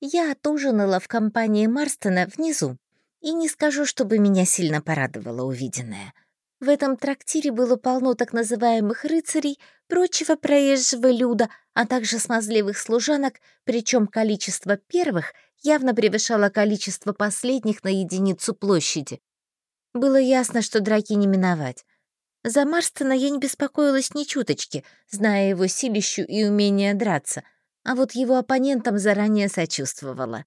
Я отужинала в компании Марстона внизу, и не скажу, чтобы меня сильно порадовало увиденное. В этом трактире было полно так называемых рыцарей, прочего проезжего люда, а также смазливых служанок, причем количество первых явно превышало количество последних на единицу площади. Было ясно, что драки не миновать. За Марстона я не беспокоилась ни чуточки, зная его силищу и умение драться, а вот его оппонентам заранее сочувствовала.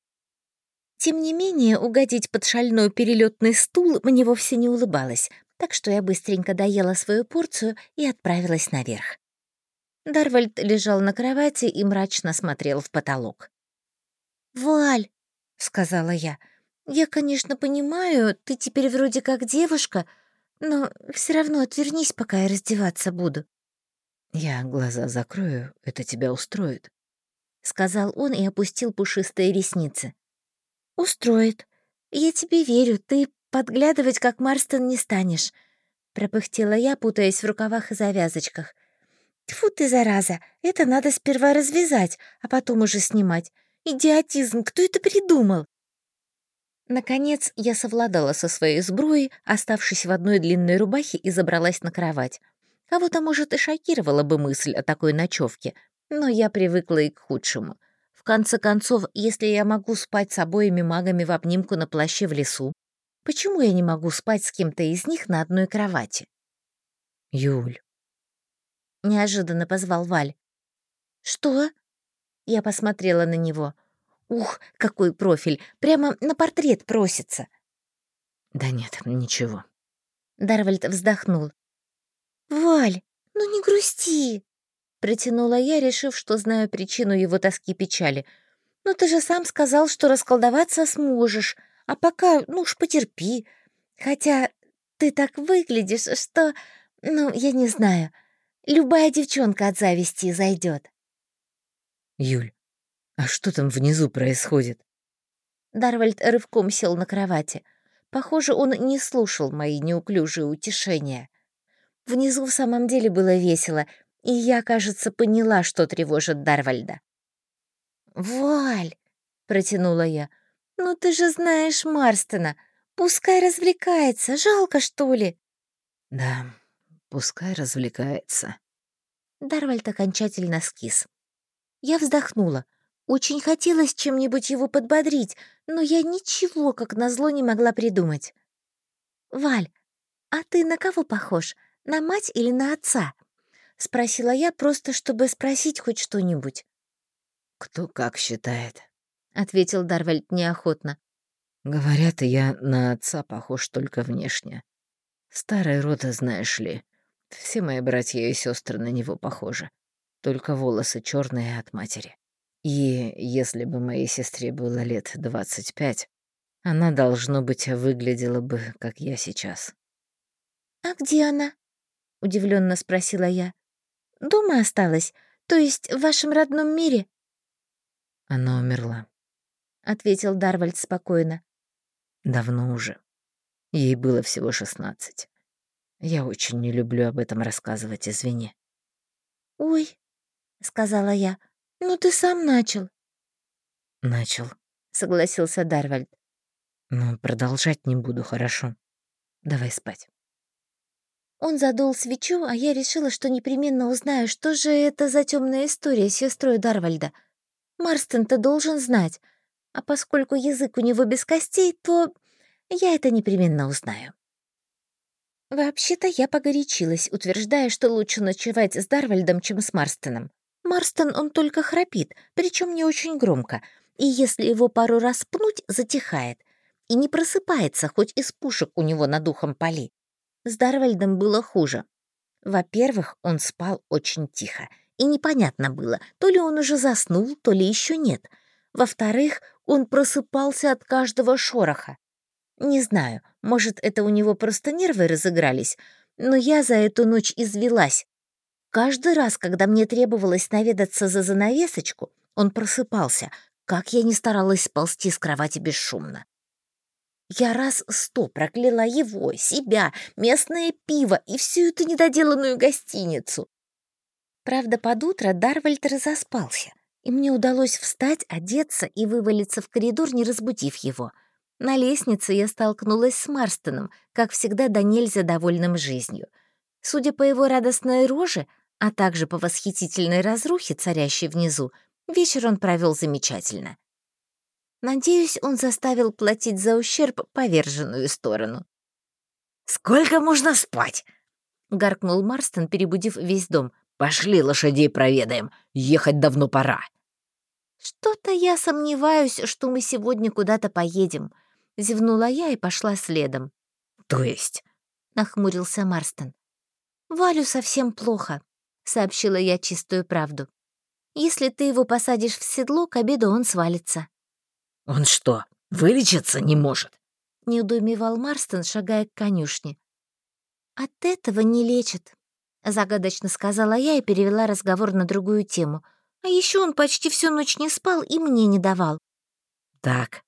Тем не менее, угодить под шальной перелетный стул мне вовсе не улыбалось, так что я быстренько доела свою порцию и отправилась наверх. Дарвальд лежал на кровати и мрачно смотрел в потолок. «Валь», — сказала я, — «я, конечно, понимаю, ты теперь вроде как девушка, но все равно отвернись, пока я раздеваться буду». «Я глаза закрою, это тебя устроит», — сказал он и опустил пушистые ресницы. «Устроит. Я тебе верю, ты подглядывать, как Марстон, не станешь», — пропыхтела я, путаясь в рукавах и завязочках. «Тьфу ты, зараза, это надо сперва развязать, а потом уже снимать. Идиотизм, кто это придумал?» Наконец, я совладала со своей сбруей, оставшись в одной длинной рубахе, и забралась на кровать. Кого-то, может, и шокировала бы мысль о такой ночевке, но я привыкла и к худшему — в конце концов, если я могу спать с обоими магами в обнимку на плаще в лесу, почему я не могу спать с кем-то из них на одной кровати? «Юль», — неожиданно позвал Валь. «Что?» Я посмотрела на него. «Ух, какой профиль! Прямо на портрет просится!» «Да нет, ничего». Дарвальд вздохнул. «Валь, ну не грусти!» Протянула я, решив, что знаю причину его тоски-печали. «Ну ты же сам сказал, что расколдоваться сможешь, а пока, ну уж потерпи. Хотя ты так выглядишь, что... Ну, я не знаю. Любая девчонка от зависти зайдет. «Юль, а что там внизу происходит?» Дарвальд рывком сел на кровати. Похоже, он не слушал мои неуклюжие утешения. Внизу в самом деле было весело, и я, кажется, поняла, что тревожит Дарвальда. «Валь!» — протянула я. «Ну ты же знаешь Марстона. Пускай развлекается. Жалко, что ли?» «Да, пускай развлекается». Дарвальд окончательно скис. Я вздохнула. Очень хотелось чем-нибудь его подбодрить, но я ничего, как назло, не могла придумать. «Валь, а ты на кого похож? На мать или на отца?» — спросила я, просто чтобы спросить хоть что-нибудь. «Кто как считает», — ответил Дарвальд неохотно. «Говорят, я на отца похож только внешне. Старый род, знаешь ли. Все мои братья и сестры на него похожи. Только волосы черные от матери. И если бы моей сестре было лет двадцать пять, она, должно быть, выглядела бы, как я сейчас». «А где она?» — удивленно спросила я. Дома осталась? То есть в вашем родном мире?» «Она умерла», — ответил Дарвальд спокойно. «Давно уже. Ей было всего шестнадцать. Я очень не люблю об этом рассказывать, извини». «Ой», — сказала я, — «ну ты сам начал». «Начал», — согласился Дарвальд. «Но продолжать не буду, хорошо? Давай спать». Он задул свечу, а я решила, что непременно узнаю, что же это за темная история с сестрой Дарвальда. Марстон-то должен знать. А поскольку язык у него без костей, то я это непременно узнаю. Вообще-то я погорячилась, утверждая, что лучше ночевать с Дарвальдом, чем с Марстоном. Марстон, он только храпит, причем не очень громко, и если его пару раз пнуть, затихает. И не просыпается, хоть из пушек у него над ухом пали. С Дарвальдом было хуже. Во-первых, он спал очень тихо, и непонятно было, то ли он уже заснул, то ли еще нет. Во-вторых, он просыпался от каждого шороха. Не знаю, может, это у него просто нервы разыгрались, но я за эту ночь извелась. Каждый раз, когда мне требовалось наведаться за занавесочку, он просыпался, как я не старалась сползти с кровати бесшумно. Я раз сто прокляла его, себя, местное пиво и всю эту недоделанную гостиницу. Правда, под утро Дарвальд разоспался. и мне удалось встать, одеться и вывалиться в коридор, не разбудив его. На лестнице я столкнулась с Марстоном, как всегда, до нельзя довольным жизнью. Судя по его радостной роже, а также по восхитительной разрухе, царящей внизу, вечер он провел замечательно. Надеюсь, он заставил платить за ущерб поверженную сторону. «Сколько можно спать?» — гаркнул Марстон, перебудив весь дом. «Пошли лошадей проведаем, ехать давно пора». «Что-то я сомневаюсь, что мы сегодня куда-то поедем», — зевнула я и пошла следом. «То есть?» — нахмурился Марстон. «Валю совсем плохо», — сообщила я чистую правду. «Если ты его посадишь в седло, к обеду он свалится». «Он что, вылечиться не может?» — неудумевал Марстон, шагая к конюшне. «От этого не лечат», — загадочно сказала я и перевела разговор на другую тему. «А еще он почти всю ночь не спал и мне не давал». «Так».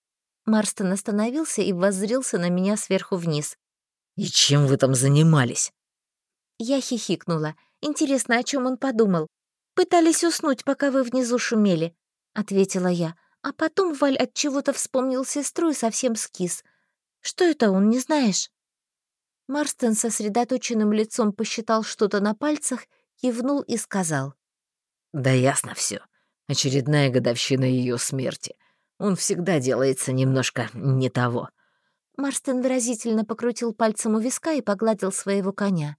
Марстон остановился и воззрился на меня сверху вниз. «И чем вы там занимались?» Я хихикнула. Интересно, о чем он подумал? «Пытались уснуть, пока вы внизу шумели», — ответила я. А потом Валь от чего-то вспомнил сестру и совсем скис. Что это он, не знаешь? Марстон сосредоточенным лицом посчитал что-то на пальцах, кивнул и сказал. «Да ясно все. Очередная годовщина ее смерти. Он всегда делается немножко не того». Марстон выразительно покрутил пальцем у виска и погладил своего коня.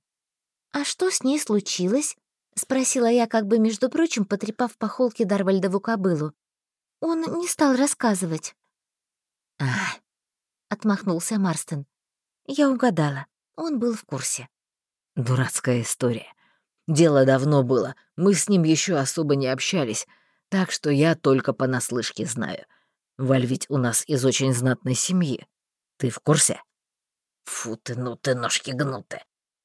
«А что с ней случилось?» — спросила я, как бы, между прочим, потрепав по холке Дарвальдову кобылу. Он не стал рассказывать. «А...» — отмахнулся Марстон. Я угадала. Он был в курсе. «Дурацкая история. Дело давно было. Мы с ним еще особо не общались, так что я только понаслышке знаю. Валь ведь у нас из очень знатной семьи. Ты в курсе?» «Фу ты, ну ты, ножки гнуты!»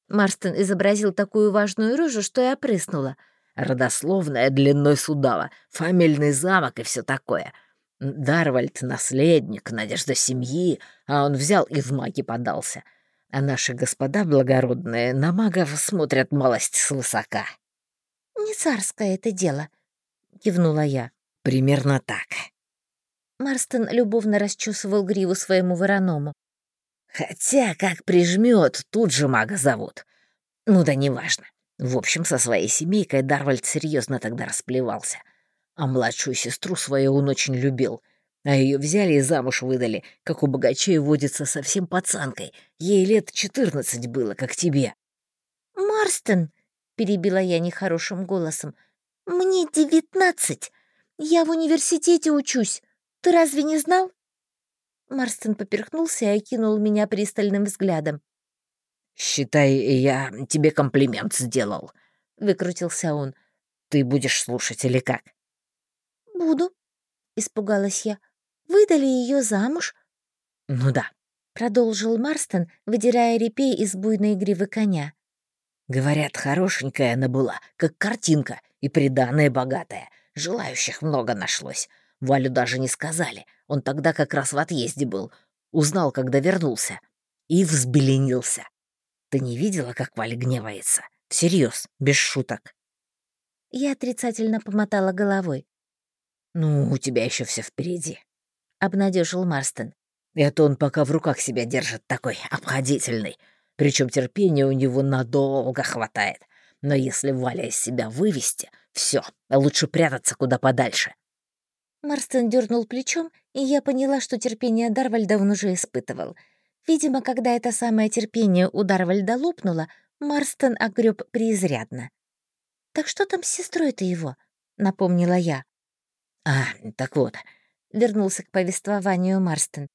Марстон изобразил такую важную рожу, что я прыснула — родословная длиной судава, фамильный замок и все такое. Дарвальд — наследник, надежда семьи, а он взял и в маги подался. А наши господа благородные на магов смотрят малость свысока. «Не царское это дело», — кивнула я. «Примерно так». Марстон любовно расчесывал гриву своему вороному. «Хотя, как прижмет, тут же мага зовут. Ну да неважно. В общем, со своей семейкой Дарвальд серьезно тогда расплевался. А младшую сестру свою он очень любил. А ее взяли и замуж выдали, как у богачей водится совсем пацанкой. Ей лет четырнадцать было, как тебе. «Марстон!» — перебила я нехорошим голосом. «Мне девятнадцать. Я в университете учусь. Ты разве не знал?» Марстон поперхнулся и окинул меня пристальным взглядом. «Считай, я тебе комплимент сделал», — выкрутился он. «Ты будешь слушать или как?» «Буду», — испугалась я. «Выдали ее замуж?» «Ну да», — продолжил Марстон, выдирая репей из буйной гривы коня. «Говорят, хорошенькая она была, как картинка, и приданная богатая. Желающих много нашлось. Валю даже не сказали. Он тогда как раз в отъезде был. Узнал, когда вернулся. И взбеленился. Ты не видела, как Валя гневается? Всерьез, без шуток. Я отрицательно помотала головой. «Ну, у тебя еще все впереди», — обнадежил Марстон. «Это он пока в руках себя держит такой обходительный. Причем терпения у него надолго хватает. Но если Валя из себя вывести, все, лучше прятаться куда подальше». Марстон дернул плечом, и я поняла, что терпение Дарвальда он уже испытывал — Видимо, когда это самое терпение у Дарвальда лопнуло, Марстон огреб преизрядно. «Так что там с сестрой-то его?» — напомнила я. «А, так вот», — вернулся к повествованию Марстон.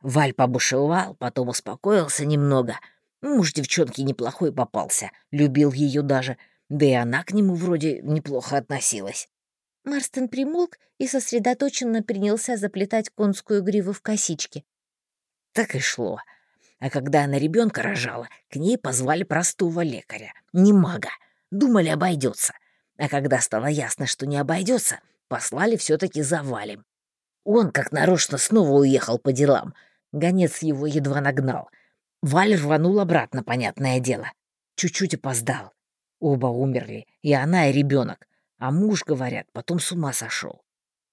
Валь побушевал, потом успокоился немного. Муж девчонки неплохой попался, любил ее даже, да и она к нему вроде неплохо относилась. Марстон примолк и сосредоточенно принялся заплетать конскую гриву в косички. Так и шло. А когда она ребенка рожала, к ней позвали простого лекаря, не мага. Думали, обойдется. А когда стало ясно, что не обойдется, послали все-таки за Валем. Он, как нарочно, снова уехал по делам. Гонец его едва нагнал. Валь рванул обратно, понятное дело. Чуть-чуть опоздал. Оба умерли, и она, и ребенок. А муж, говорят, потом с ума сошел.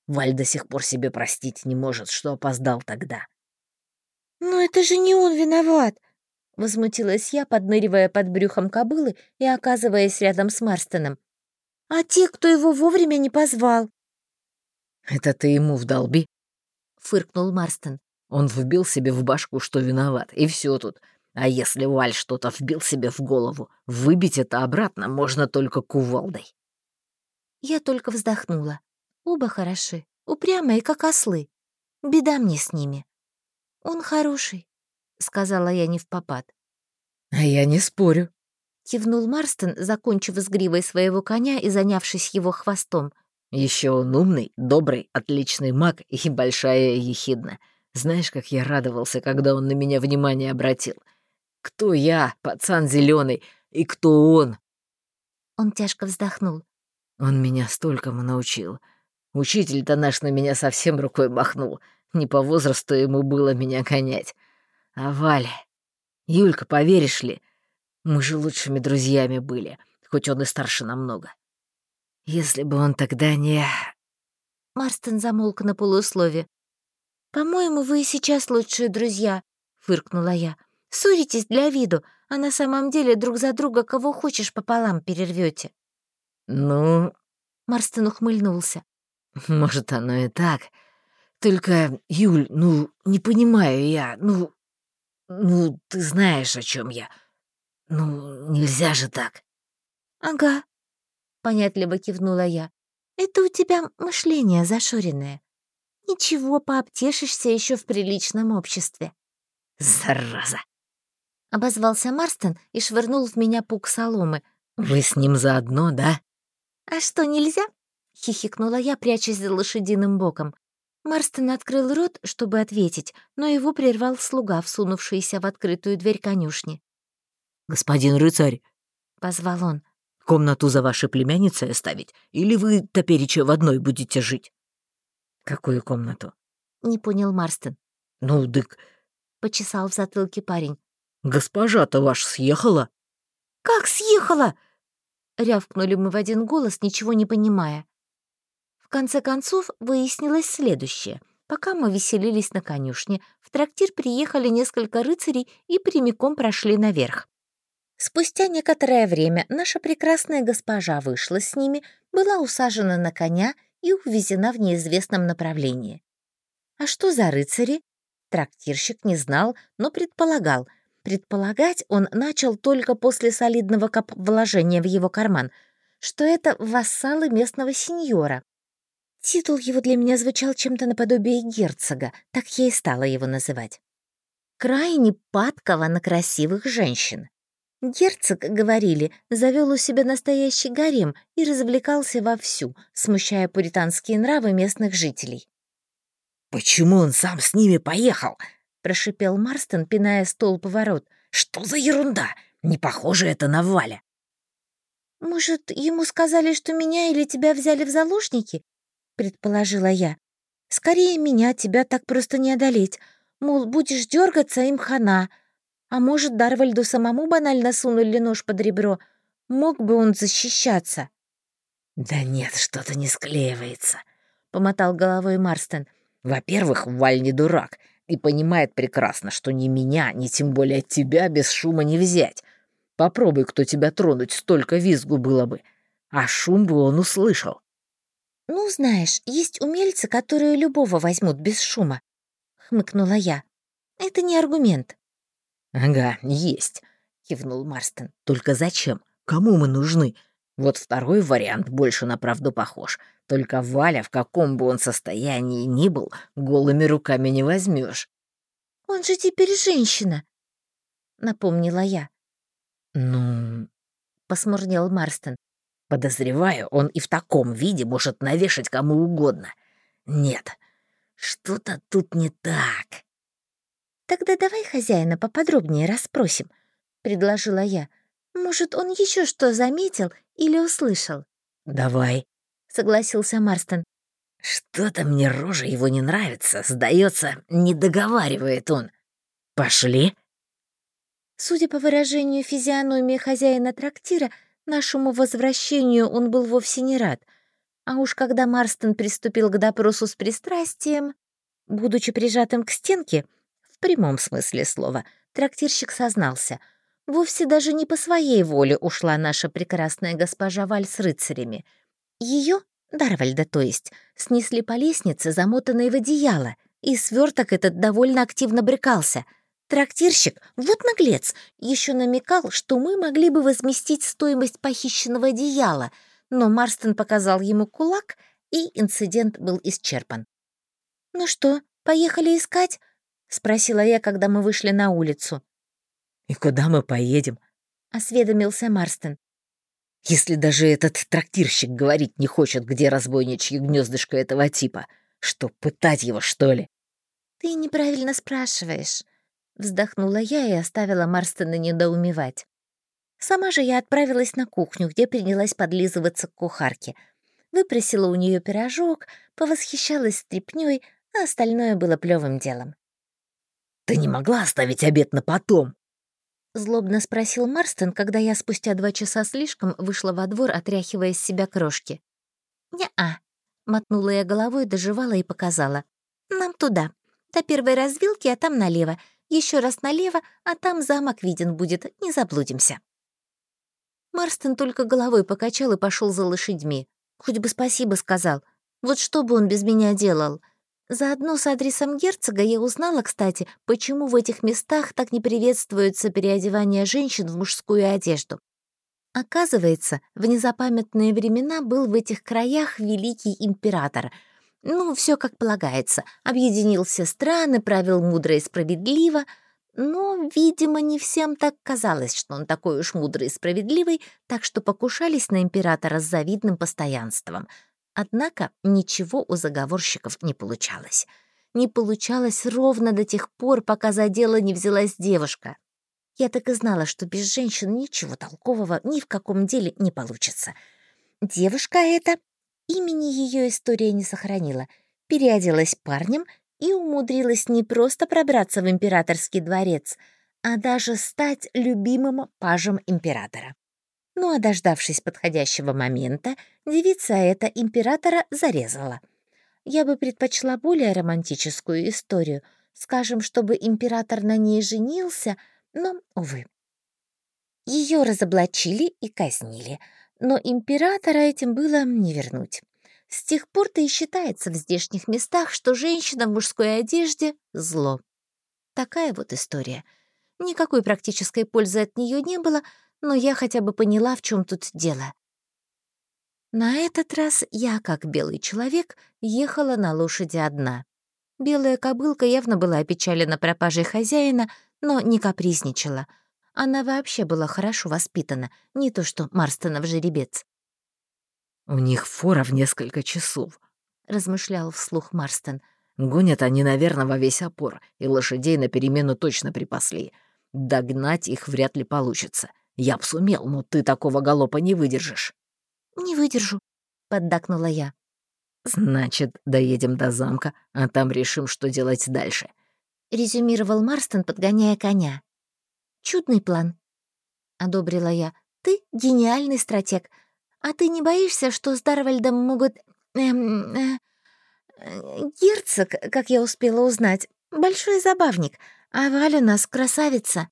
Валь до сих пор себе простить не может, что опоздал тогда. «Но это же не он виноват!» Возмутилась я, подныривая под брюхом кобылы и оказываясь рядом с Марстоном. «А те, кто его вовремя не позвал?» «Это ты ему вдолби?» — фыркнул Марстон. Он вбил себе в башку, что виноват, и все тут. А если Валь что-то вбил себе в голову, выбить это обратно можно только кувалдой. Я только вздохнула. Оба хороши, упрямые, как ослы. Беда мне с ними. Он хороший, — сказала я не в попад. А я не спорю. Кивнул Марстон, закончив с гривой своего коня и занявшись его хвостом. Еще он умный, добрый, отличный маг и большая ехидна. Знаешь, как я радовался, когда он на меня внимание обратил. Кто я, пацан зеленый, и кто он? Он тяжко вздохнул. Он меня столькому научил. Учитель-то наш на меня совсем рукой махнул. Не по возрасту ему было меня гонять. А Валя... Юлька, поверишь ли, мы же лучшими друзьями были, хоть он и старше намного. Если бы он тогда не... Марстон замолк на полуслове. «По-моему, вы и сейчас лучшие друзья», — фыркнула я. «Ссоритесь для виду, а на самом деле друг за друга кого хочешь пополам перервете. «Ну...» — Марстон ухмыльнулся. «Может, оно и так. Только, Юль, ну, не понимаю я, ну... Ну, ты знаешь, о чем я. Ну, нельзя же так». «Ага», — понятливо кивнула я. «Это у тебя мышление зашоренное. Ничего, пообтешишься еще в приличном обществе». «Зараза!» — обозвался Марстон и швырнул в меня пук соломы. «Вы с ним заодно, да?» «А что, нельзя?» — хихикнула я, прячась за лошадиным боком. Марстон открыл рот, чтобы ответить, но его прервал слуга, всунувшийся в открытую дверь конюшни. «Господин рыцарь!» — позвал он. «Комнату за вашей племянницей оставить? Или вы, топереча, в одной будете жить?» «Какую комнату?» — не понял Марстон. «Ну, дык...» — почесал в затылке парень. «Госпожа-то ваш съехала?» «Как съехала?» — рявкнули мы в один голос, ничего не понимая. Конце концов, выяснилось следующее. Пока мы веселились на конюшне, в трактир приехали несколько рыцарей и прямиком прошли наверх. Спустя некоторое время наша прекрасная госпожа вышла с ними, была усажена на коня и увезена в неизвестном направлении. А что за рыцари? Трактирщик не знал, но предполагал. Предполагать он начал только после солидного вложения в его карман, что это вассалы местного сеньора. Титул его для меня звучал чем-то наподобие герцога, так я и стала его называть. Крайне падкого на красивых женщин. Герцог, говорили, завел у себя настоящий гарем и развлекался вовсю, смущая пуританские нравы местных жителей. «Почему он сам с ними поехал?» — прошипел Марстон, пиная стол поворот. «Что за ерунда? Не похоже это на Валя». «Может, ему сказали, что меня или тебя взяли в заложники?» Предположила я. «Скорее меня, тебя так просто не одолеть. Мол, будешь дергаться, им хана. А может, Дарвальду самому банально сунули нож под ребро. Мог бы он защищаться?» «Да нет, что-то не склеивается», — помотал головой Марстон. «Во-первых, Валь не дурак и понимает прекрасно, что ни меня, ни тем более тебя без шума не взять. Попробуй, кто тебя тронуть, столько визгу было бы. А шум бы он услышал. «Ну, знаешь, есть умельцы, которые любого возьмут без шума», — хмыкнула я. «Это не аргумент». «Ага, есть», — кивнул Марстон. «Только зачем? Кому мы нужны? Вот второй вариант больше на правду похож. Только Валя, в каком бы он состоянии ни был, голыми руками не возьмешь. «Он же теперь женщина», — напомнила я. «Ну...» — посмурнел Марстон. Подозреваю, он и в таком виде может навешать кому угодно. Нет, что-то тут не так. «Тогда давай хозяина поподробнее расспросим», — предложила я. «Может, он еще что заметил или услышал?» «Давай», — согласился Марстон. «Что-то мне рожа его не нравится. Сдается, не договаривает он. Пошли». Судя по выражению физиономии хозяина трактира, Нашему возвращению он был вовсе не рад. А уж когда Марстон приступил к допросу с пристрастием, будучи прижатым к стенке, в прямом смысле слова, трактирщик сознался. Вовсе даже не по своей воле ушла наша прекрасная госпожа Валь с рыцарями. Ее, Дарвальда то есть, снесли по лестнице, замотанной в одеяло, и сверток этот довольно активно брекался — Трактирщик, вот наглец, еще намекал, что мы могли бы возместить стоимость похищенного одеяла, но Марстон показал ему кулак, и инцидент был исчерпан. «Ну что, поехали искать?» — спросила я, когда мы вышли на улицу. «И куда мы поедем?» — осведомился Марстон. «Если даже этот трактирщик говорить не хочет, где разбойничье гнездышко этого типа, что, пытать его, что ли?» «Ты неправильно спрашиваешь», Вздохнула я и оставила Марстона недоумевать. Сама же я отправилась на кухню, где принялась подлизываться к кухарке. Выпросила у нее пирожок, повосхищалась стряпнёй, а остальное было плевым делом. «Ты не могла оставить обед на потом?» Злобно спросил Марстон, когда я спустя два часа слишком вышла во двор, отряхивая с себя крошки. «Не-а», — мотнула я головой, доживала и показала. «Нам туда, до первой развилки, а там налево. Еще раз налево, а там замок виден будет, не заблудимся». Марстон только головой покачал и пошел за лошадьми. Хоть бы спасибо сказал. Вот что бы он без меня делал? Заодно с адресом герцога я узнала, кстати, почему в этих местах так не приветствуется переодевание женщин в мужскую одежду. Оказывается, в незапамятные времена был в этих краях великий император — ну, все как полагается. Объединил все страны, правил мудро и справедливо. Но, видимо, не всем так казалось, что он такой уж мудрый и справедливый, так что покушались на императора с завидным постоянством. Однако ничего у заговорщиков не получалось. Не получалось ровно до тех пор, пока за дело не взялась девушка. Я так и знала, что без женщин ничего толкового ни в каком деле не получится. Девушка эта Имени ее история не сохранила. Переоделась парнем и умудрилась не просто пробраться в императорский дворец, а даже стать любимым пажем императора. Ну а дождавшись подходящего момента, девица эта императора зарезала. Я бы предпочла более романтическую историю, скажем, чтобы император на ней женился, но, увы. Ее разоблачили и казнили — но императора этим было не вернуть. С тех пор-то и считается в здешних местах, что женщина в мужской одежде — зло. Такая вот история. Никакой практической пользы от нее не было, но я хотя бы поняла, в чем тут дело. На этот раз я, как белый человек, ехала на лошади одна. Белая кобылка явно была опечалена пропажей хозяина, но не капризничала — она вообще была хорошо воспитана, не то что Марстонов жеребец. «У них фора в несколько часов», — размышлял вслух Марстон. «Гонят они, наверное, во весь опор, и лошадей на перемену точно припасли. Догнать их вряд ли получится. Я б сумел, но ты такого галопа не выдержишь». «Не выдержу», — поддакнула я. «Значит, доедем до замка, а там решим, что делать дальше», — резюмировал Марстон, подгоняя коня. Чудный план», — одобрила я. «Ты гениальный стратег. А ты не боишься, что с Дарвальдом могут... Эм, э, герцог, как я успела узнать, большой забавник, а Валя у нас красавица».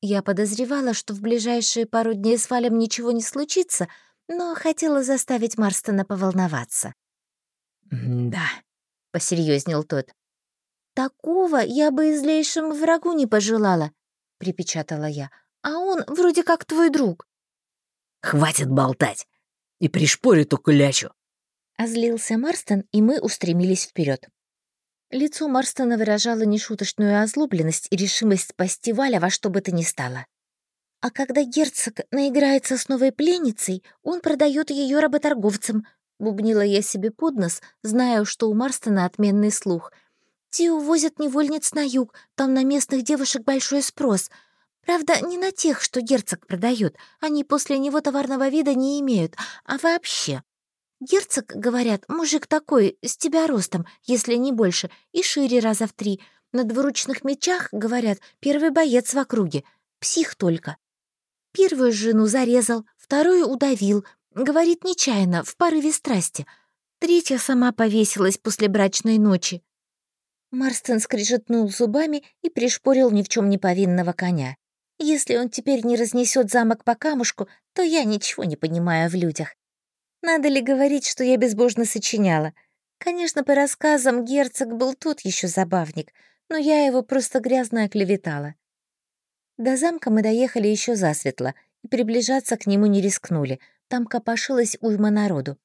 Я подозревала, что в ближайшие пару дней с Валем ничего не случится, но хотела заставить Марстона поволноваться. «Да», — посерьезнел тот. «Такого я бы и злейшему врагу не пожелала», припечатала я. «А он вроде как твой друг». «Хватит болтать! И пришпори ту клячу!» Озлился Марстон, и мы устремились вперед. Лицо Марстона выражало нешуточную озлобленность и решимость спасти Валя во что бы то ни стало. А когда герцог наиграется с новой пленницей, он продает ее работорговцам. Бубнила я себе под нос, зная, что у Марстона отменный слух. Те увозят невольниц на юг, там на местных девушек большой спрос. Правда, не на тех, что герцог продает, они после него товарного вида не имеют, а вообще. Герцог, говорят, мужик такой, с тебя ростом, если не больше, и шире раза в три. На двуручных мечах, говорят, первый боец в округе. Псих только. Первую жену зарезал, вторую удавил, Говорит нечаянно, в порыве страсти. Третья сама повесилась после брачной ночи. Марстон скрижетнул зубами и пришпорил ни в чем не повинного коня. Если он теперь не разнесет замок по камушку, то я ничего не понимаю в людях. Надо ли говорить, что я безбожно сочиняла? Конечно, по рассказам герцог был тот еще забавник, но я его просто грязно оклеветала. До замка мы доехали еще засветло, и приближаться к нему не рискнули, там копошилась уйма народу.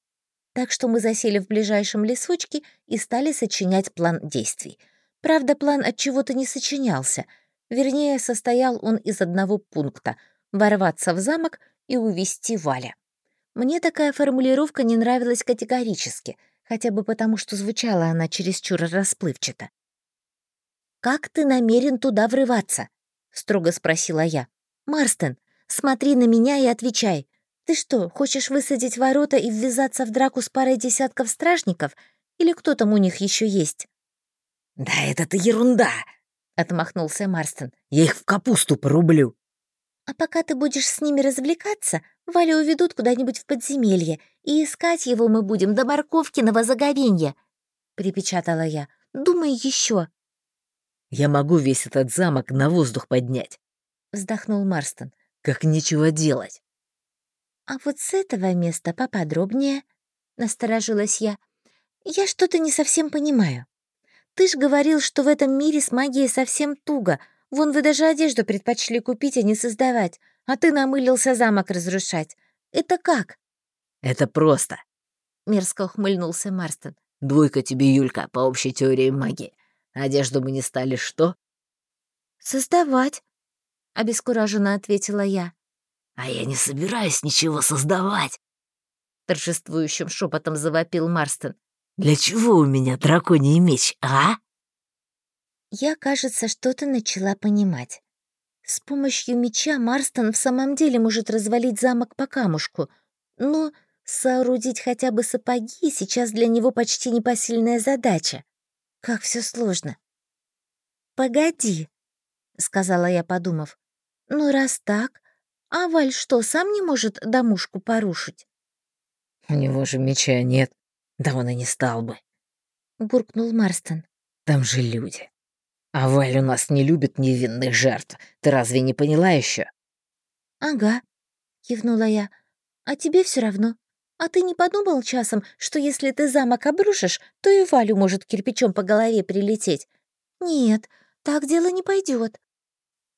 Так что мы засели в ближайшем лесочке и стали сочинять план действий. Правда, план от чего-то не сочинялся. Вернее, состоял он из одного пункта — ворваться в замок и увести Валя. Мне такая формулировка не нравилась категорически, хотя бы потому, что звучала она чересчур расплывчато. «Как ты намерен туда врываться?» — строго спросила я. «Марстон, смотри на меня и отвечай. Ты что, хочешь высадить ворота и ввязаться в драку с парой десятков стражников? Или кто там у них еще есть?» «Да это-то ерунда!» — отмахнулся Марстон. «Я их в капусту порублю». «А пока ты будешь с ними развлекаться, Валю уведут куда-нибудь в подземелье, и искать его мы будем до морковкиного заговенья», — припечатала я. «Думай еще. «Я могу весь этот замок на воздух поднять», — вздохнул Марстон. «Как нечего делать». «А вот с этого места поподробнее», — насторожилась я. «Я что-то не совсем понимаю. Ты ж говорил, что в этом мире с магией совсем туго. Вон вы даже одежду предпочли купить, а не создавать. А ты намылился замок разрушать. Это как?» «Это просто», — мерзко ухмыльнулся Марстон. «Двойка тебе, Юлька, по общей теории магии. Одежду мы не стали что?» «Создавать», — обескураженно ответила я. «А я не собираюсь ничего создавать!» Торжествующим шепотом завопил Марстон. «Для чего у меня драконий меч, а?» Я, кажется, что-то начала понимать. С помощью меча Марстон в самом деле может развалить замок по камушку, но соорудить хотя бы сапоги сейчас для него почти непосильная задача. Как все сложно. «Погоди», — сказала я, подумав. «Ну, раз так, а Валь что, сам не может домушку порушить?» «У него же меча нет. Да он и не стал бы», — буркнул Марстон. «Там же люди. А Валь у нас не любит невинных жертв. Ты разве не поняла еще? «Ага», — кивнула я. «А тебе все равно. А ты не подумал часом, что если ты замок обрушишь, то и Валю может кирпичом по голове прилететь? Нет, так дело не пойдет.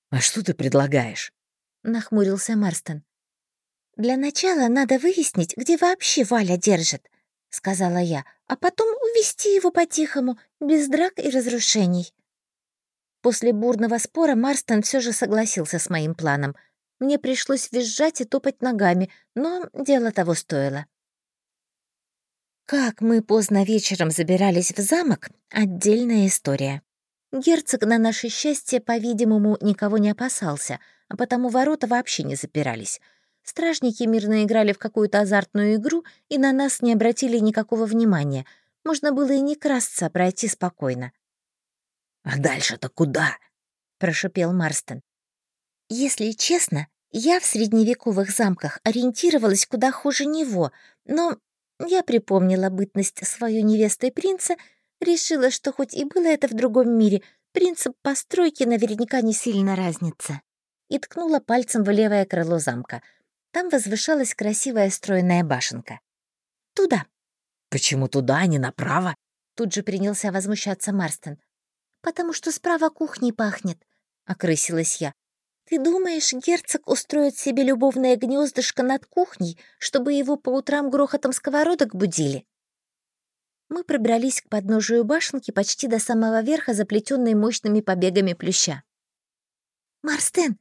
«А что ты предлагаешь?» — нахмурился Марстон. «Для начала надо выяснить, где вообще Валя держит», — сказала я, «а потом увести его по-тихому, без драк и разрушений». После бурного спора Марстон все же согласился с моим планом. Мне пришлось визжать и топать ногами, но дело того стоило. Как мы поздно вечером забирались в замок — отдельная история. Герцог на наше счастье, по-видимому, никого не опасался — а потому ворота вообще не запирались. Стражники мирно играли в какую-то азартную игру и на нас не обратили никакого внимания. Можно было и не красться, а пройти спокойно. «А дальше-то куда?» — прошипел Марстон. «Если честно, я в средневековых замках ориентировалась куда хуже него, но я припомнила бытность свою невестой принца, решила, что хоть и было это в другом мире, принцип постройки наверняка не сильно разнится и ткнула пальцем в левое крыло замка. Там возвышалась красивая стройная башенка. «Туда». «Почему туда, а не направо?» Тут же принялся возмущаться Марстон. «Потому что справа кухней пахнет», — окрысилась я. «Ты думаешь, герцог устроит себе любовное гнездышко над кухней, чтобы его по утрам грохотом сковородок будили?» Мы пробрались к подножию башенки почти до самого верха, заплетенной мощными побегами плюща. «Марстен,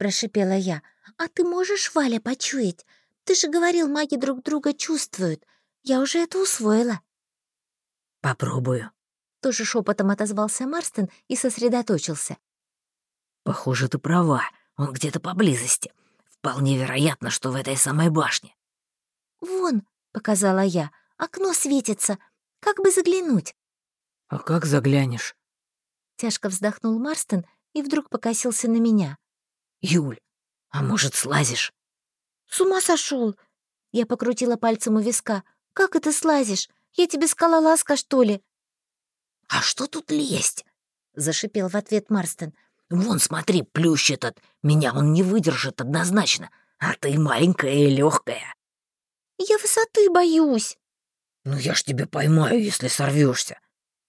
прошипела я. «А ты можешь, Валя, почуять? Ты же говорил, маги друг друга чувствуют. Я уже это усвоила». «Попробую», — тоже шепотом отозвался Марстон и сосредоточился. «Похоже, ты права. Он где-то поблизости. Вполне вероятно, что в этой самой башне». «Вон», — показала я, — «окно светится. Как бы заглянуть?» «А как заглянешь?» Тяжко вздохнул Марстон и вдруг покосился на меня. «Юль, а может, слазишь?» «С ума сошел! Я покрутила пальцем у виска. «Как это слазишь? Я тебе скалолазка, что ли?» «А что тут лезть?» — зашипел в ответ Марстон. «Вон, смотри, плющ этот. Меня он не выдержит однозначно. А ты маленькая и легкая. «Я высоты боюсь». «Ну я ж тебя поймаю, если сорвешься.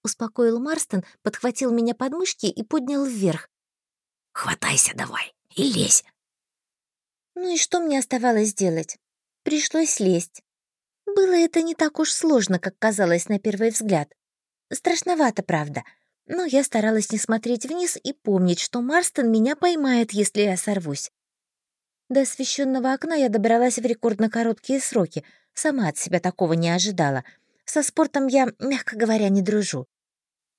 Успокоил Марстон, подхватил меня под мышки и поднял вверх. «Хватайся давай и лезь». Ну и что мне оставалось делать? Пришлось лезть. Было это не так уж сложно, как казалось на первый взгляд. Страшновато, правда. Но я старалась не смотреть вниз и помнить, что Марстон меня поймает, если я сорвусь. До освещенного окна я добралась в рекордно короткие сроки. Сама от себя такого не ожидала. Со спортом я, мягко говоря, не дружу.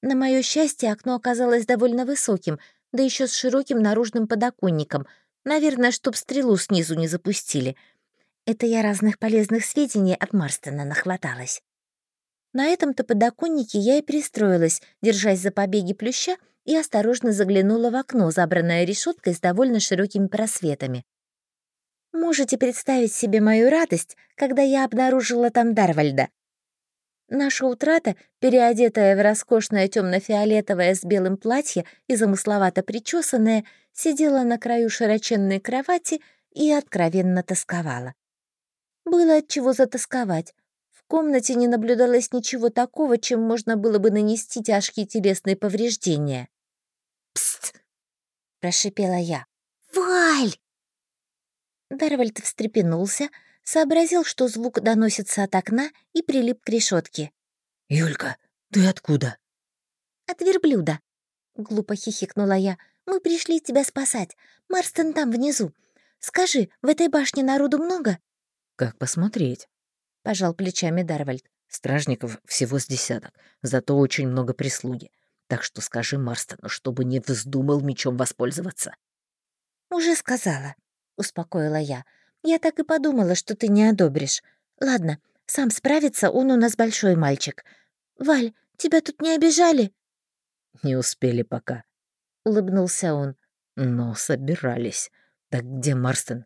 На мое счастье, окно оказалось довольно высоким, да еще с широким наружным подоконником. Наверное, чтоб стрелу снизу не запустили. Это я разных полезных сведений от Марстона нахваталась. На этом-то подоконнике я и пристроилась, держась за побеги плюща, и осторожно заглянула в окно, забранное решеткой с довольно широкими просветами. Можете представить себе мою радость, когда я обнаружила там Дарвальда. Наша утрата, переодетая в роскошное темно-фиолетовое с белым платье и замысловато причесанное, сидела на краю широченной кровати и откровенно тосковала. Было от чего затасковать. В комнате не наблюдалось ничего такого, чем можно было бы нанести тяжкие телесные повреждения. «Пст!» — прошипела я. «Валь!» Дарвальд встрепенулся, сообразил, что звук доносится от окна и прилип к решетке. «Юлька, ты откуда?» «От верблюда», — глупо хихикнула я. «Мы пришли тебя спасать. Марстон там внизу. Скажи, в этой башне народу много?» «Как посмотреть?» — пожал плечами Дарвальд. «Стражников всего с десяток, зато очень много прислуги. Так что скажи Марстону, чтобы не вздумал мечом воспользоваться». «Уже сказала», — успокоила я. «Я так и подумала, что ты не одобришь. Ладно, сам справится, он у нас большой мальчик. Валь, тебя тут не обижали?» «Не успели пока», — улыбнулся он. «Но собирались. Так где Марстон?»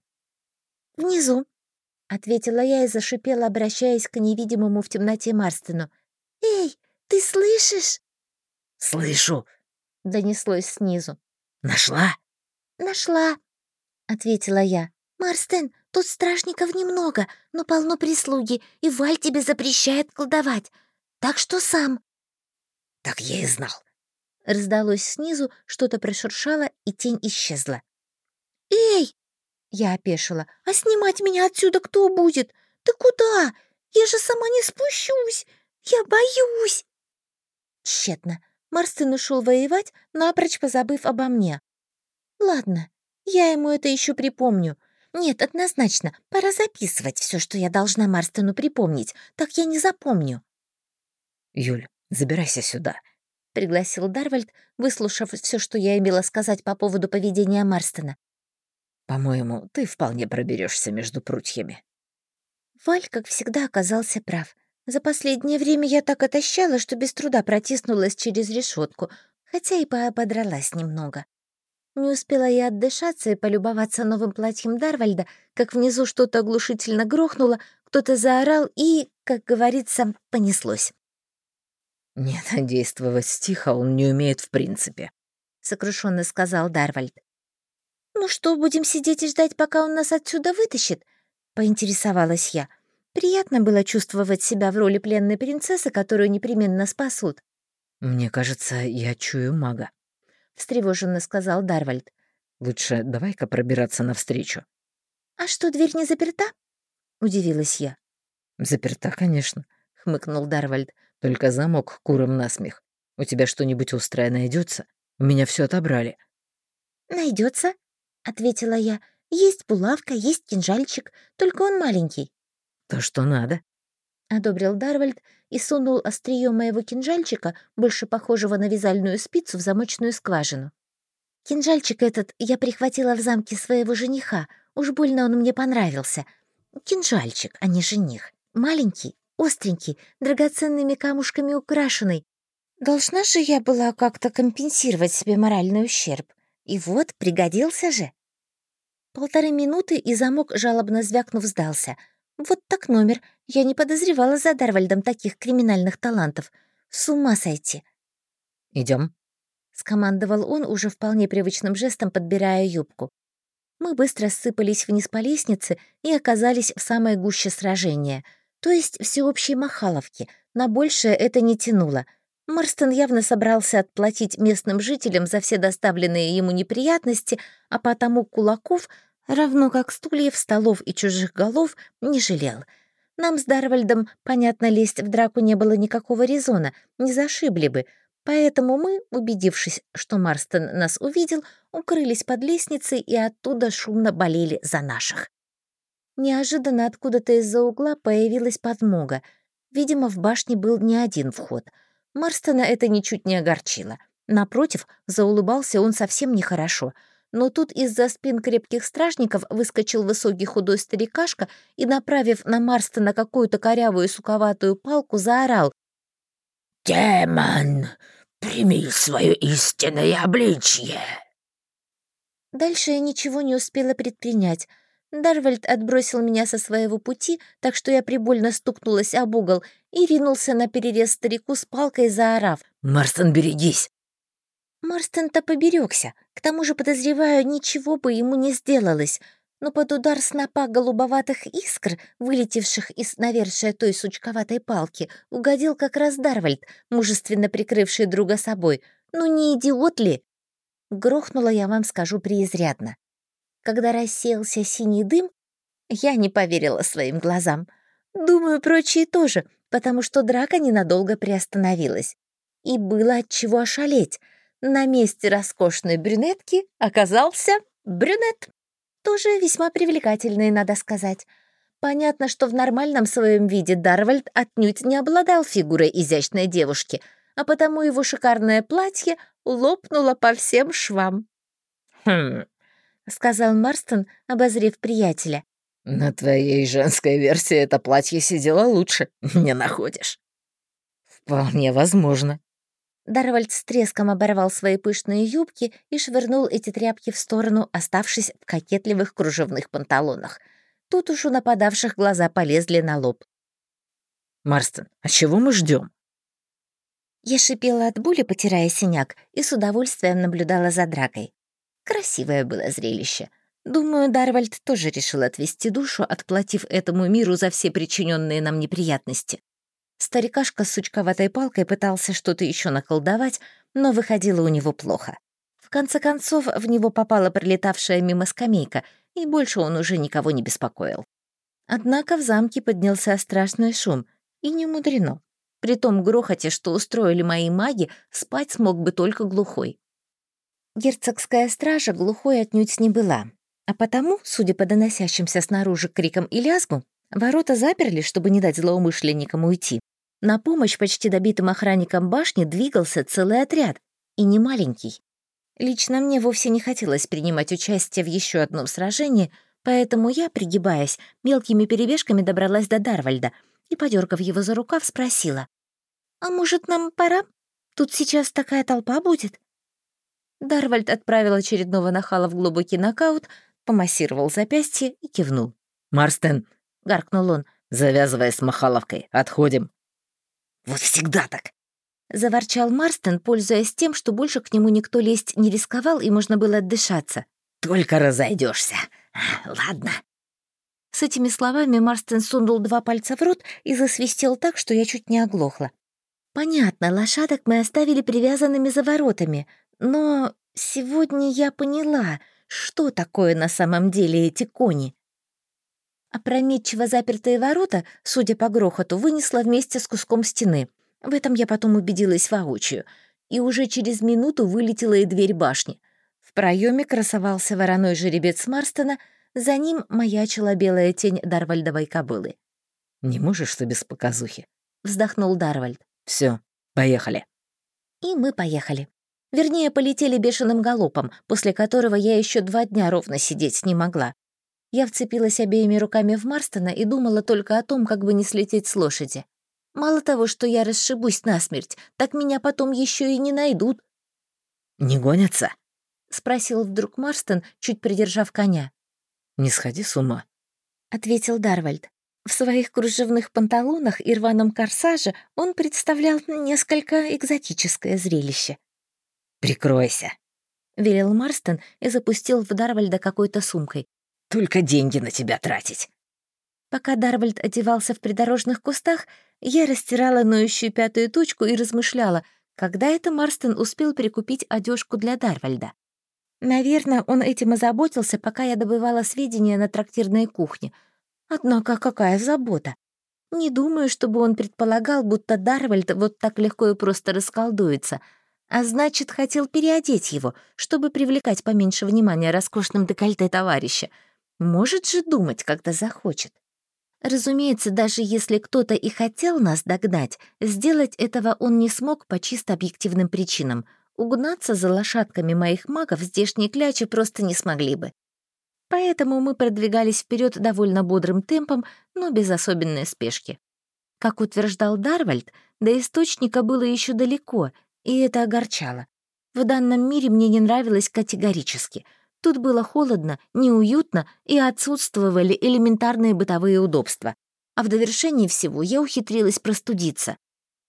«Внизу», — ответила я и зашипела, обращаясь к невидимому в темноте Марстону. «Эй, ты слышишь?» «Слышу», — донеслось снизу. «Нашла?» «Нашла», — ответила я. «Марстен, тут стражников немного, но полно прислуги, и Валь тебе запрещает колдовать. Так что сам». «Так я и знал». Раздалось снизу, что-то прошуршало, и тень исчезла. «Эй!» — я опешила. «А снимать меня отсюда кто будет? Ты куда? Я же сама не спущусь! Я боюсь!» Тщетно. Марстен ушел воевать, напрочь позабыв обо мне. «Ладно, я ему это еще припомню. Нет, однозначно, пора записывать все, что я должна Марстону припомнить, так я не запомню. «Юль, забирайся сюда», — пригласил Дарвальд, выслушав все, что я имела сказать по поводу поведения Марстона. «По-моему, ты вполне проберешься между прутьями». Валь, как всегда, оказался прав. За последнее время я так отощала, что без труда протиснулась через решетку, хотя и поободралась немного. Не успела я отдышаться и полюбоваться новым платьем Дарвальда, как внизу что-то оглушительно грохнуло, кто-то заорал и, как говорится, понеслось. «Нет, действовать тихо он не умеет в принципе», — сокрушенно сказал Дарвальд. «Ну что, будем сидеть и ждать, пока он нас отсюда вытащит?» — поинтересовалась я. Приятно было чувствовать себя в роли пленной принцессы, которую непременно спасут. «Мне кажется, я чую мага», встревоженно сказал Дарвальд. «Лучше давай-ка пробираться навстречу». «А что, дверь не заперта?» — удивилась я. «Заперта, конечно», — хмыкнул Дарвальд. «Только замок куром насмех. У тебя что-нибудь острое найдется? У меня все отобрали». Найдется, ответила я. «Есть булавка, есть кинжальчик, только он маленький». «То, что надо», — одобрил Дарвальд и сунул острие моего кинжальчика, больше похожего на вязальную спицу, в замочную скважину. Кинжальчик этот я прихватила в замке своего жениха, уж больно он мне понравился. Кинжальчик, а не жених. Маленький, остренький, драгоценными камушками украшенный. Должна же я была как-то компенсировать себе моральный ущерб. И вот, пригодился же. Полторы минуты, и замок, жалобно звякнув, сдался. Вот так номер. Я не подозревала за Дарвальдом таких криминальных талантов. С ума сойти. Идем, скомандовал он уже вполне привычным жестом, подбирая юбку. Мы быстро ссыпались вниз по лестнице и оказались в самой гуще сражения, то есть всеобщей махаловки. На большее это не тянуло. Марстон явно собрался отплатить местным жителям за все доставленные ему неприятности, а потому кулаков, равно как стульев, столов и чужих голов, не жалел. Нам с Дарвальдом, понятно, лезть в драку не было никакого резона, не зашибли бы — Поэтому мы, убедившись, что Марстон нас увидел, укрылись под лестницей и оттуда шумно болели за наших. Неожиданно откуда-то из-за угла появилась подмога. Видимо, в башне был не один вход. Марстона это ничуть не огорчило. Напротив, заулыбался он совсем нехорошо. Но тут из-за спин крепких стражников выскочил высокий худой старикашка и, направив на Марстона какую-то корявую суковатую палку, заорал. «Демон! Прими свое истинное обличье!» Дальше я ничего не успела предпринять. Дарвальд отбросил меня со своего пути, так что я прибольно стукнулась об угол и ринулся на перерез старику с палкой, заорав. «Марстон, берегись!» Марстон-то поберегся. К тому же, подозреваю, ничего бы ему не сделалось но под удар снопа голубоватых искр, вылетевших из навершия той сучковатой палки, угодил как раз Дарвальд, мужественно прикрывший друга собой. «Ну не идиот ли?» Грохнула я вам скажу преизрядно. Когда рассеялся синий дым, я не поверила своим глазам. Думаю, прочие тоже, потому что драка ненадолго приостановилась. И было от чего ошалеть. На месте роскошной брюнетки оказался брюнет тоже весьма привлекательные, надо сказать. Понятно, что в нормальном своем виде Дарвальд отнюдь не обладал фигурой изящной девушки, а потому его шикарное платье лопнуло по всем швам. «Хм», — сказал Марстон, обозрев приятеля. «На твоей женской версии это платье сидело лучше, не находишь?» «Вполне возможно», Дарвальд с треском оборвал свои пышные юбки и швырнул эти тряпки в сторону, оставшись в кокетливых кружевных панталонах. Тут уж у нападавших глаза полезли на лоб. «Марстон, а чего мы ждем? Я шипела от боли, потирая синяк, и с удовольствием наблюдала за дракой. Красивое было зрелище. Думаю, Дарвальд тоже решил отвести душу, отплатив этому миру за все причиненные нам неприятности. Старикашка с сучковатой палкой пытался что-то еще наколдовать, но выходило у него плохо. В конце концов, в него попала пролетавшая мимо скамейка, и больше он уже никого не беспокоил. Однако в замке поднялся страшный шум, и не мудрено. При том грохоте, что устроили мои маги, спать смог бы только глухой. Герцогская стража глухой отнюдь не была, а потому, судя по доносящимся снаружи крикам и лязгу, ворота заперли, чтобы не дать злоумышленникам уйти. На помощь почти добитым охранникам башни двигался целый отряд, и не маленький. Лично мне вовсе не хотелось принимать участие в еще одном сражении, поэтому я, пригибаясь, мелкими перебежками добралась до Дарвальда и, подергав его за рукав, спросила. «А может, нам пора? Тут сейчас такая толпа будет?» Дарвальд отправил очередного нахала в глубокий нокаут, помассировал запястье и кивнул. «Марстен!» — гаркнул он. «Завязывай с Махаловкой, отходим!» Вот всегда так!» Заворчал Марстон, пользуясь тем, что больше к нему никто лезть не рисковал и можно было отдышаться. «Только разойдешься. Ладно». С этими словами Марстон сунул два пальца в рот и засвистел так, что я чуть не оглохла. Понятно, лошадок мы оставили привязанными за воротами, но сегодня я поняла, что такое на самом деле эти кони. Опрометчиво запертые ворота, судя по грохоту, вынесла вместе с куском стены. В этом я потом убедилась воочию. И уже через минуту вылетела и дверь башни. В проеме красовался вороной жеребец Марстона, за ним маячила белая тень Дарвальдовой кобылы. «Не можешь, что без показухи?» — вздохнул Дарвальд. Все, поехали». И мы поехали. Вернее, полетели бешеным галопом, после которого я еще два дня ровно сидеть не могла. Я вцепилась обеими руками в Марстона и думала только о том, как бы не слететь с лошади. Мало того, что я расшибусь насмерть, так меня потом еще и не найдут. «Не гонятся?» — спросил вдруг Марстон, чуть придержав коня. «Не сходи с ума», — ответил Дарвальд. В своих кружевных панталонах и рваном корсаже он представлял несколько экзотическое зрелище. «Прикройся», — велел Марстон и запустил в Дарвальда какой-то сумкой. «Только деньги на тебя тратить». Пока Дарвальд одевался в придорожных кустах, я растирала ноющую пятую точку и размышляла, когда это Марстон успел прикупить одежку для Дарвальда. Наверное, он этим озаботился, пока я добывала сведения на трактирной кухне — Однако какая забота. Не думаю, чтобы он предполагал, будто Дарвальд вот так легко и просто расколдуется, а значит, хотел переодеть его, чтобы привлекать поменьше внимания роскошным декольте товарища. Может же думать, когда захочет. Разумеется, даже если кто-то и хотел нас догнать, сделать этого он не смог по чисто объективным причинам. Угнаться за лошадками моих магов здешние клячи просто не смогли бы. Поэтому мы продвигались вперед довольно бодрым темпом, но без особенной спешки. Как утверждал Дарвальд, до источника было еще далеко, и это огорчало. В данном мире мне не нравилось категорически. Тут было холодно, неуютно и отсутствовали элементарные бытовые удобства. А в довершении всего я ухитрилась простудиться.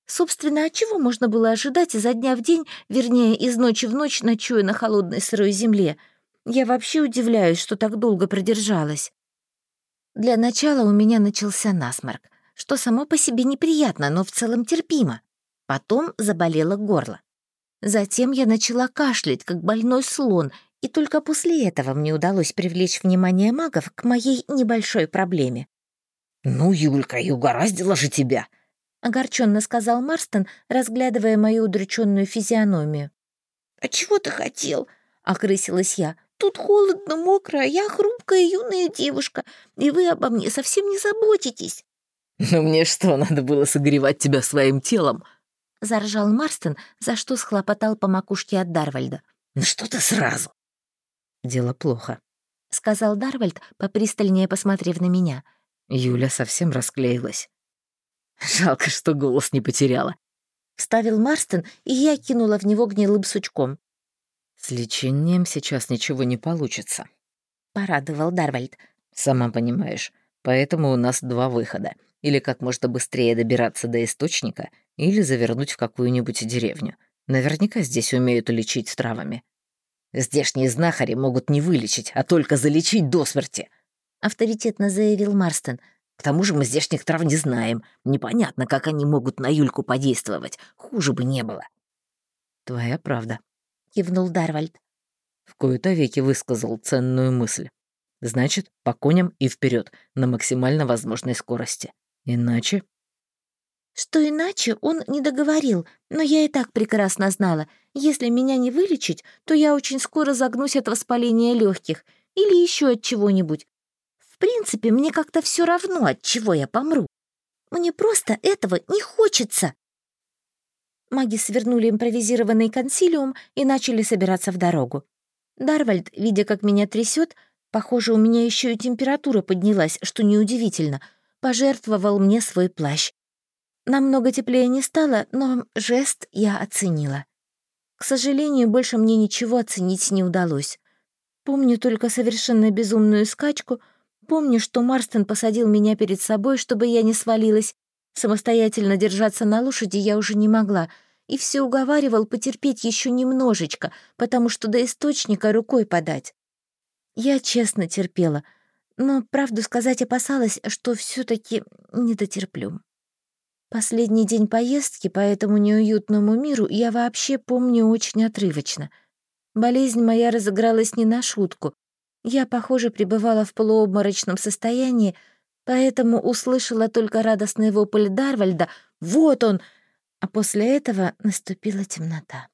Собственно, от чего можно было ожидать изо дня в день, вернее, из ночи в ночь, ночуя на холодной сырой земле — я вообще удивляюсь, что так долго продержалась. Для начала у меня начался насморк, что само по себе неприятно, но в целом терпимо. Потом заболело горло. Затем я начала кашлять, как больной слон, и только после этого мне удалось привлечь внимание магов к моей небольшой проблеме. «Ну, Юлька, и угораздило же тебя!» — огорченно сказал Марстон, разглядывая мою удрученную физиономию. «А чего ты хотел?» — окрысилась я. Тут холодно, мокро, а я хрупкая юная девушка, и вы обо мне совсем не заботитесь». «Ну мне что, надо было согревать тебя своим телом?» — заржал Марстон, за что схлопотал по макушке от Дарвальда. «Ну что ты сразу?» «Дело плохо», — сказал Дарвальд, попристальнее посмотрев на меня. Юля совсем расклеилась. «Жалко, что голос не потеряла», — вставил Марстон, и я кинула в него гнилым сучком. «С лечением сейчас ничего не получится», — порадовал Дарвальд. «Сама понимаешь, поэтому у нас два выхода. Или как можно быстрее добираться до источника, или завернуть в какую-нибудь деревню. Наверняка здесь умеют лечить травами». «Здешние знахари могут не вылечить, а только залечить до смерти», — авторитетно заявил Марстон. «К тому же мы здешних трав не знаем. Непонятно, как они могут на Юльку подействовать. Хуже бы не было». «Твоя правда», — кивнул Дарвальд. В кои-то веки высказал ценную мысль. Значит, по коням и вперед на максимально возможной скорости. Иначе... Что иначе, он не договорил, но я и так прекрасно знала. Если меня не вылечить, то я очень скоро загнусь от воспаления легких или еще от чего-нибудь. В принципе, мне как-то все равно, от чего я помру. Мне просто этого не хочется. Маги свернули импровизированный консилиум и начали собираться в дорогу. Дарвальд, видя, как меня трясет, похоже, у меня еще и температура поднялась, что неудивительно, пожертвовал мне свой плащ. Намного теплее не стало, но жест я оценила. К сожалению, больше мне ничего оценить не удалось. Помню только совершенно безумную скачку, помню, что Марстон посадил меня перед собой, чтобы я не свалилась, Самостоятельно держаться на лошади я уже не могла, и все уговаривал потерпеть еще немножечко, потому что до источника рукой подать. Я честно терпела, но, правду сказать, опасалась, что все таки не дотерплю. Последний день поездки по этому неуютному миру я вообще помню очень отрывочно. Болезнь моя разыгралась не на шутку. Я, похоже, пребывала в полуобморочном состоянии, поэтому услышала только радостный вопль Дарвальда «Вот он!», а после этого наступила темнота.